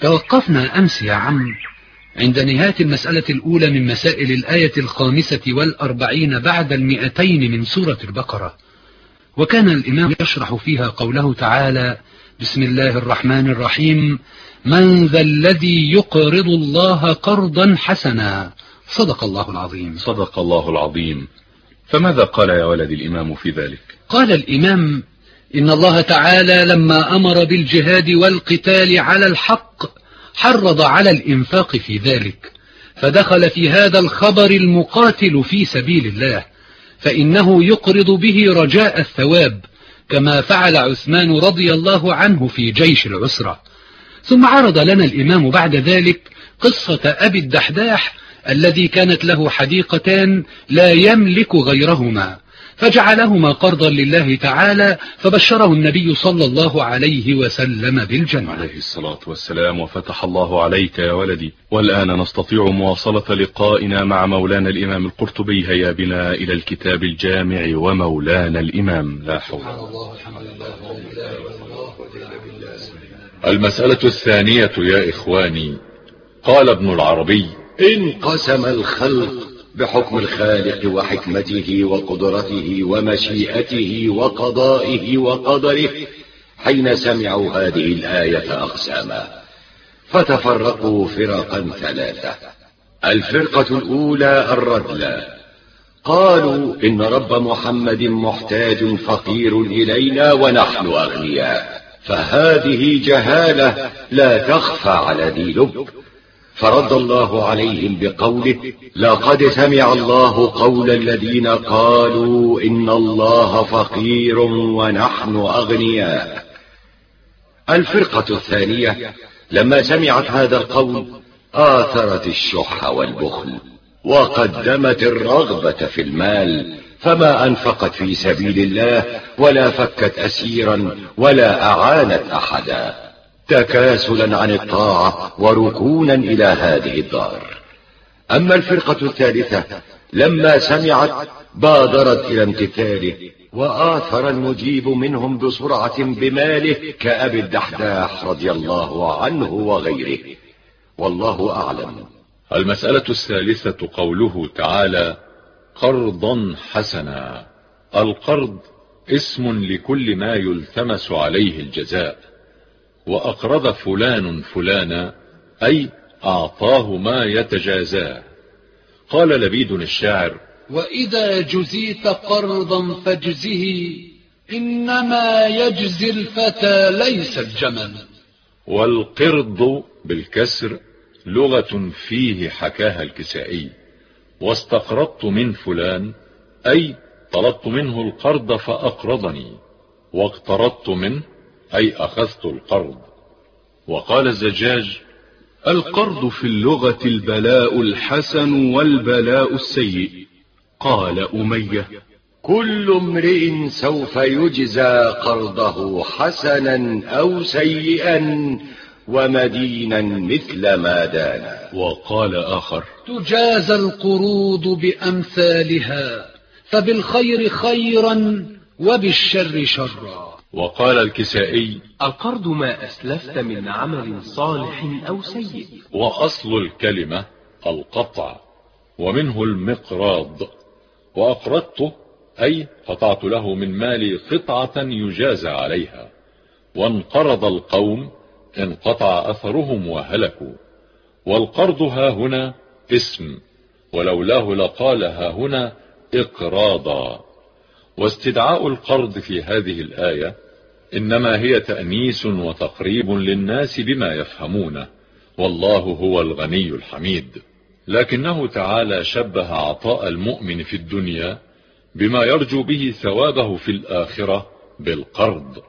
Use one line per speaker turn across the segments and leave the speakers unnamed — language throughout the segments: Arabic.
توقفنا أمس يا عم. عند نهاية المسألة الأولى من مسائل الآية الخامسة والأربعين بعد المئتين من سورة البقرة. وكان الإمام يشرح فيها قوله تعالى بسم الله الرحمن الرحيم. من ذا الذي يقرض الله قرضا حسنا؟ صدق الله العظيم.
صدق الله العظيم. فماذا قال يا ولد الإمام في ذلك؟
قال الإمام إن الله تعالى لما أمر بالجهاد والقتال على الحق حرض على الإنفاق في ذلك. فدخل في هذا الخبر المقاتل في سبيل الله فإنه يقرض به رجاء الثواب كما فعل عثمان رضي الله عنه في جيش العسرة. ثم عرض لنا الإمام بعد ذلك قصة أبي الدحداح الذي كانت له حديقتان لا يملك غيرهما. فجعلهما قرضا لله تعالى فبشره النبي صلى الله عليه وسلم بالجنة.
عليه الصلاة والسلام وفتح الله عليك يا ولدي. والآن نستطيع مواصلة لقائنا مع مولانا الإمام القرطبي. هيا بنا إلى الكتاب الجامع ومولانا الإمام. لا حول المسألة الثانية يا إخواني قال ابن العربي
انقسم الخلق بحكم الخالق وحكمته وقدرته ومشيئته وقضائه وقدره حين سمعوا هذه الآية أقساما. فتفرقوا فرقا ثلاثة. الفرقة الأولى الردلة قالوا إن رب محمد محتاج فقير إلينا ونحن أغنياء. فهذه جهالة لا تخفى على ذي لب. فرد الله عليهم بقوله لقد سمع الله قول الذين قالوا إن الله فقير ونحن أغنياء. الفرقة الثانية لما سمعت هذا القول آثرت الشح والبخل وقدمت الرغبة في المال فما أنفقت في سبيل الله ولا فكت أسيرا ولا أعانت أحدا. تكاسلا عن الطاعة وركونا إلى هذه الدار. أما الفرقة الثالثة لما سمعت بادرت إلى امتثاله وآثر المجيب منهم بسرعة بماله كأبي الدحداح رضي الله عنه وغيره. والله أعلم.
المسألة الثالثة قوله تعالى قرضا حسنا. القرض اسم لكل ما يلتمس عليه الجزاء. وأقرض فلان فلانا أي أعطاه ما يتجازاه قال لبيد الشاعر
وإذا جزيت قرضا فاجزه إنما يجزي الفتى ليس الجمل
والقرض بالكسر لغة فيه حكاها الكسائي. واستقرضت من فلان أي طلبت منه القرض فأقرضني. واقترضت منه أي أخذت القرض. وقال الزجاج
القرض في اللغة البلاء الحسن والبلاء السيء. قال أمية
كل امرئ سوف يجزى قرضه حسنا أو سيئا ومدينا مثل ما دان
وقال آخر
تجازى القروض بأمثالها فبالخير خيرا وبالشر شرا.
وقال الكسائي
القرض ما أسلفت من عمل صالح أو سيء.
وأصل الكلمة القطع ومنه المقراض. وأقرضته أي قطعت له من مالي قطعة يجازى عليها. وانقرض القوم انقطع أثرهم وهلكوا. والقرض ها هنا اسم ولولاه لقال ها هنا إقراضا. واستدعاء القرض في هذه الآية إنما هي تأنيس وتقريب للناس بما يفهمونه والله هو الغني الحميد. لكنه تعالى شبه عطاء المؤمن في الدنيا بما يرجو به ثوابه في الآخرة بالقرض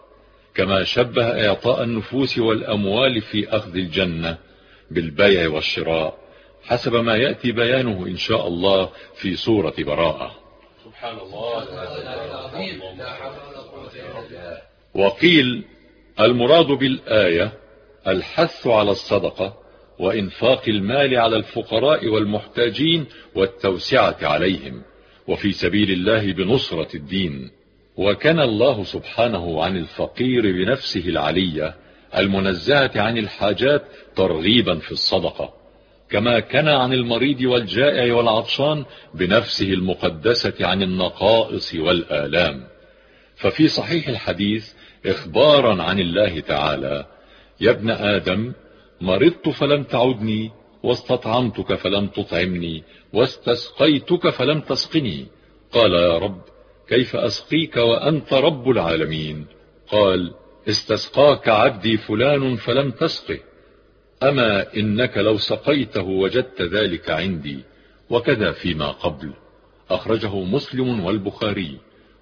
كما شبه إعطاء النفوس والأموال في أخذ الجنة بالبيع والشراء حسب ما يأتي بيانه إن شاء الله في سورة براءة. سبحان الله. وقيل المراد بالآية الحث على الصدقة وإنفاق المال على الفقراء والمحتاجين والتوسعة عليهم وفي سبيل الله بنصرة الدين. وكان الله سبحانه عن الفقير بنفسه العلية المنزهة عن الحاجات ترغيبا في الصدقة. كما كان عن المريض والجائع والعطشان بنفسه المقدسة عن النقائص والآلام. ففي صحيح الحديث إخبارا عن الله تعالى يا ابن آدم مرضت فلم تعدني واستطعمتك فلم تطعمني واستسقيتك فلم تسقني. قال يا رب كيف أسقيك وأنت رب العالمين؟ قال استسقاك عبدي فلان فلم تسقه. أما إنك لو سقيته وجدت ذلك عندي وكذا فيما قبل. أخرجه مسلم والبخاري.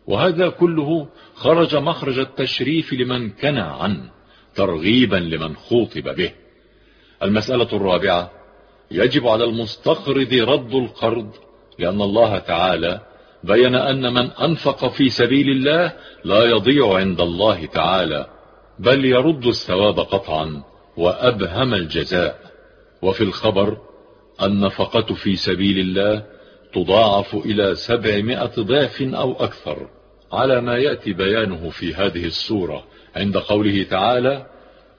وهذا كله خرج مخرج التشريف لمن كنى عنه ترغيبا لمن خوطب به. المسألة الرابعة يجب على المستقرض رد القرض لأن الله تعالى بين أن من أنفق في سبيل الله لا يضيع عند الله تعالى بل يرد الثواب قطعا. وأبهم الجزاء. وفي الخبر النفقة في سبيل الله تضاعف إلى سبعمائة ضعف أو أكثر. على ما يأتي بيانه في هذه السورة. عند قوله تعالى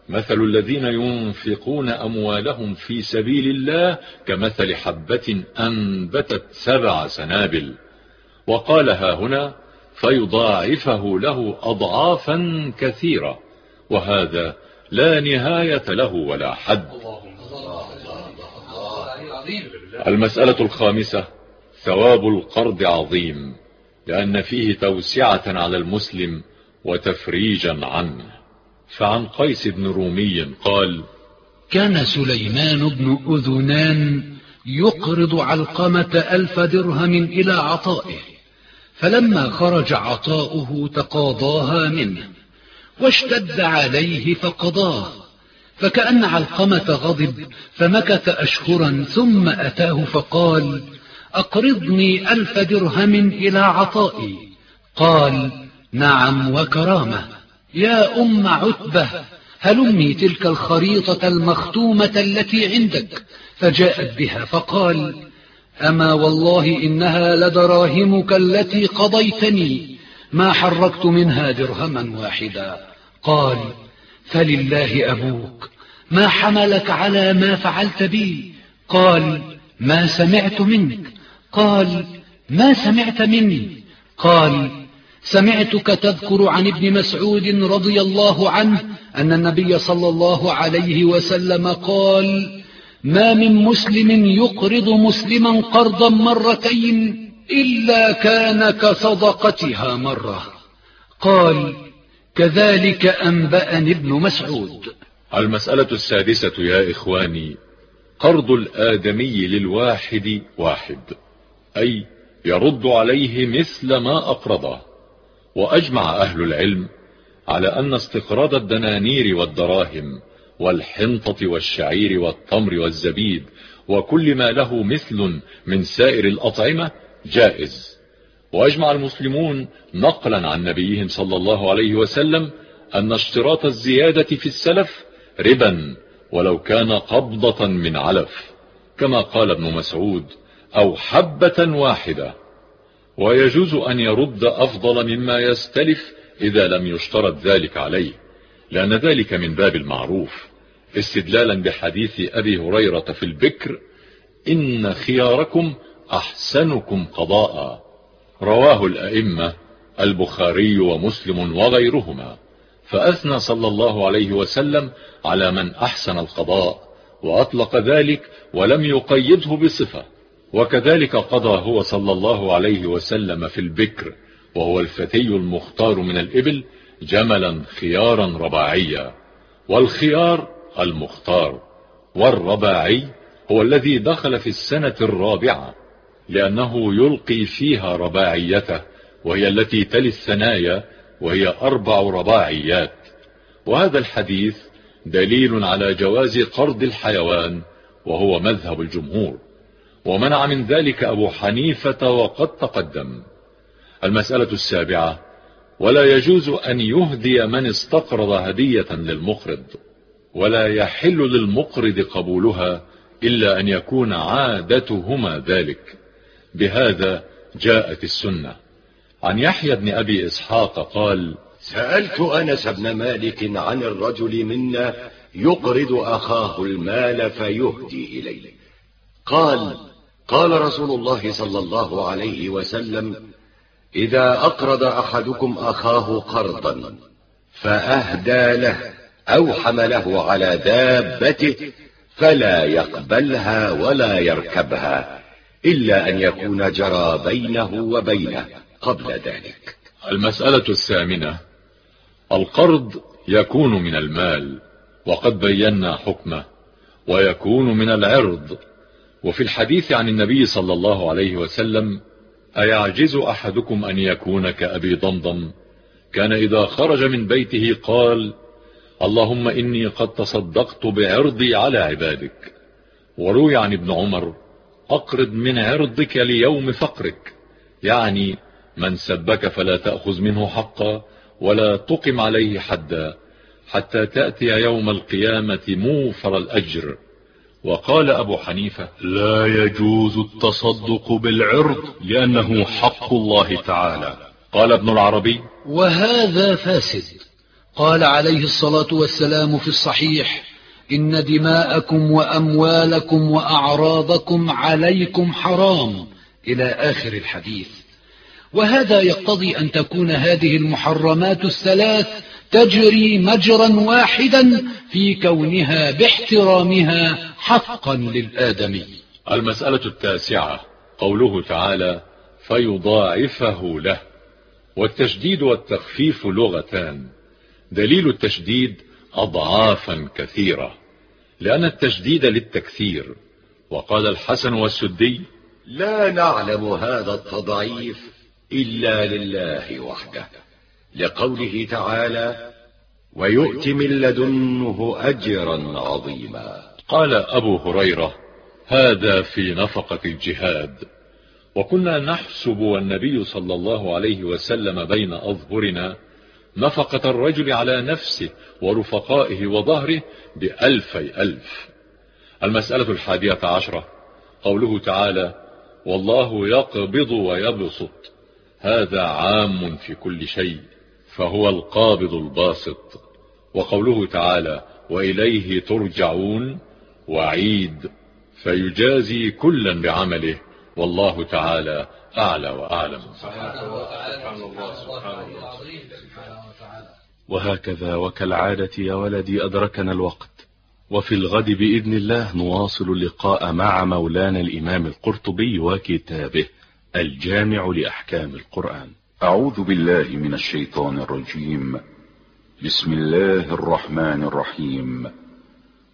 مثل الذين ينفقون أموالهم في سبيل الله كمثل حبة أنبتت سبع سنابل وقالها هنا فيضاعفه له أضعافا كثيرة وهذا لا نهاية له ولا حد. المسألة الخامسة ثواب القرض عظيم لأن فيه توسعة على المسلم وتفريجا عنه. فعن قيس بن رومي قال
كان سليمان بن أذنان يقرض علقمة ألف درهم إلى عطائه فلما خرج عطاؤه تقاضاها منه. واشتد عليه فقضاه. فكأن علقمة غضب فمكث أشهرا ثم أتاه فقال أقرضني ألف درهم إلى عطائي. قال نعم وكرامة. يا أم عتبة هلمي تلك الخريطة المختومة التي عندك؟ فجاءت بها فقال أما والله إنها لدراهمك التي قضيتني ما حركت منها درهما واحدا. قال فلله أبوك ما حملك على ما فعلت بي؟ قال ما سمعت منك. قال ما سمعت مني؟ قال سمعتك تذكر عن ابن مسعود رضي الله عنه أن النبي صلى الله عليه وسلم قال ما من مسلم يقرض مسلما قرضا مرتين إلا كان كصدقتها مرة. قال كذلك أنبأني ابن مسعود.
المسألة السادسة يا إخواني قرض الآدمي للواحد واحد أي يرد عليه مثل ما أقرضه. وأجمع أهل العلم على أن استقراض الدنانير والدراهم والحنطة والشعير والتمر والزبيب وكل ما له مثل من سائر الأطعمة جائز. وأجمع المسلمون نقلا عن نبيهم صلى الله عليه وسلم أن اشتراط الزيادة في السلف ربا ولو كان قبضة من علف كما قال ابن مسعود أو حبة واحدة. ويجوز أن يرد أفضل مما يستلف إذا لم يشترط ذلك عليه لأن ذلك من باب المعروف. استدلالا بحديث أبي هريرة في البكر إن خياركم أحسنكم قضاء. رواه الأئمة البخاري ومسلم وغيرهما. فأثنى صلى الله عليه وسلم على من أحسن القضاء وأطلق ذلك ولم يقيده بصفة. وكذلك قضى هو صلى الله عليه وسلم في البكر وهو الفتي المختار من الإبل جملا خيارا رباعيا. والخيار المختار والرباعي هو الذي دخل في السنة الرابعة. لأنه يلقي فيها رباعيته وهي التي تلي الثنايا وهي أربع رباعيات. وهذا الحديث دليل على جواز قرض الحيوان وهو مذهب الجمهور. ومنع من ذلك أبو حنيفة وقد تقدم. المسألة السابعة ولا يجوز أن يهدي من استقرض هدية للمقرض ولا يحل للمقرض قبولها إلا أن يكون عادتهما ذلك. بهذا جاءت السنة. عن يحيى بن أبي إسحاق قال
سألت أنس بن مالك عن الرجل منا يقرض أخاه المال فيهدي إليه. قال قال رسول الله صلى الله عليه وسلم إذا أقرض أحدكم أخاه قرضا فأهدى له أو حمله على دابته فلا يقبلها ولا يركبها. إلا أن يكون جرى بينه وبينه قبل ذلك.
المسألة الثامنة القرض يكون من المال وقد بينا حكمه ويكون من العرض. وفي الحديث عن النبي صلى الله عليه وسلم أيعجز أحدكم أن يكون كأبي ضمضم؟ كان إذا خرج من بيته قال اللهم إني قد تصدقت بعرضي على عبادك. وروي عن ابن عمر أقرض من عرضك ليوم فقرك. يعني من سبك فلا تأخذ منه حقا ولا تقم عليه حدا حتى تأتي يوم القيامة موفر الأجر. وقال أبو حنيفة
لا يجوز التصدق بالعرض لأنه حق الله تعالى.
قال ابن العربي
وهذا فاسد. قال عليه الصلاة والسلام في الصحيح إن دماءكم وأموالكم وأعراضكم عليكم حرام. إلى آخر الحديث. وهذا يقتضي أن تكون هذه المحرمات الثلاث تجري مجرا واحدا في كونها باحترامها حقا للآدمي.
المسألة التاسعة. قوله تعالى فيضاعفه له. والتشديد والتخفيف لغتان. دليل التشديد أضعافا كثيرة لأن التشديد للتكثير. وقال الحسن والسدي
لا نعلم هذا التضعيف إلا لله وحده لقوله تعالى ويؤتي من لدنه أجرا عظيما.
قال أبو هريرة هذا في نفقة الجهاد. وكنا نحسب والنبي صلى الله عليه وسلم بين أظهرنا نفقة الرجل على نفسه ورفقائه وظهره بألفي ألف. المسألة الحادية عشرة. قوله تعالى والله يقبض ويبسط. هذا عام في كل شيء فهو القابض الباسط. وقوله تعالى وإليه ترجعون وعيد. فيجازي كلا بعمله. والله تعالى أعلى وأعلم.
وهكذا وكالعادة يا ولدي أدركنا الوقت. وفي الغد بإذن الله نواصل اللقاء مع مولانا الإمام القرطبي وكتابه الجامع لأحكام القرآن.
أعوذ بالله من الشيطان الرجيم. بسم الله الرحمن الرحيم.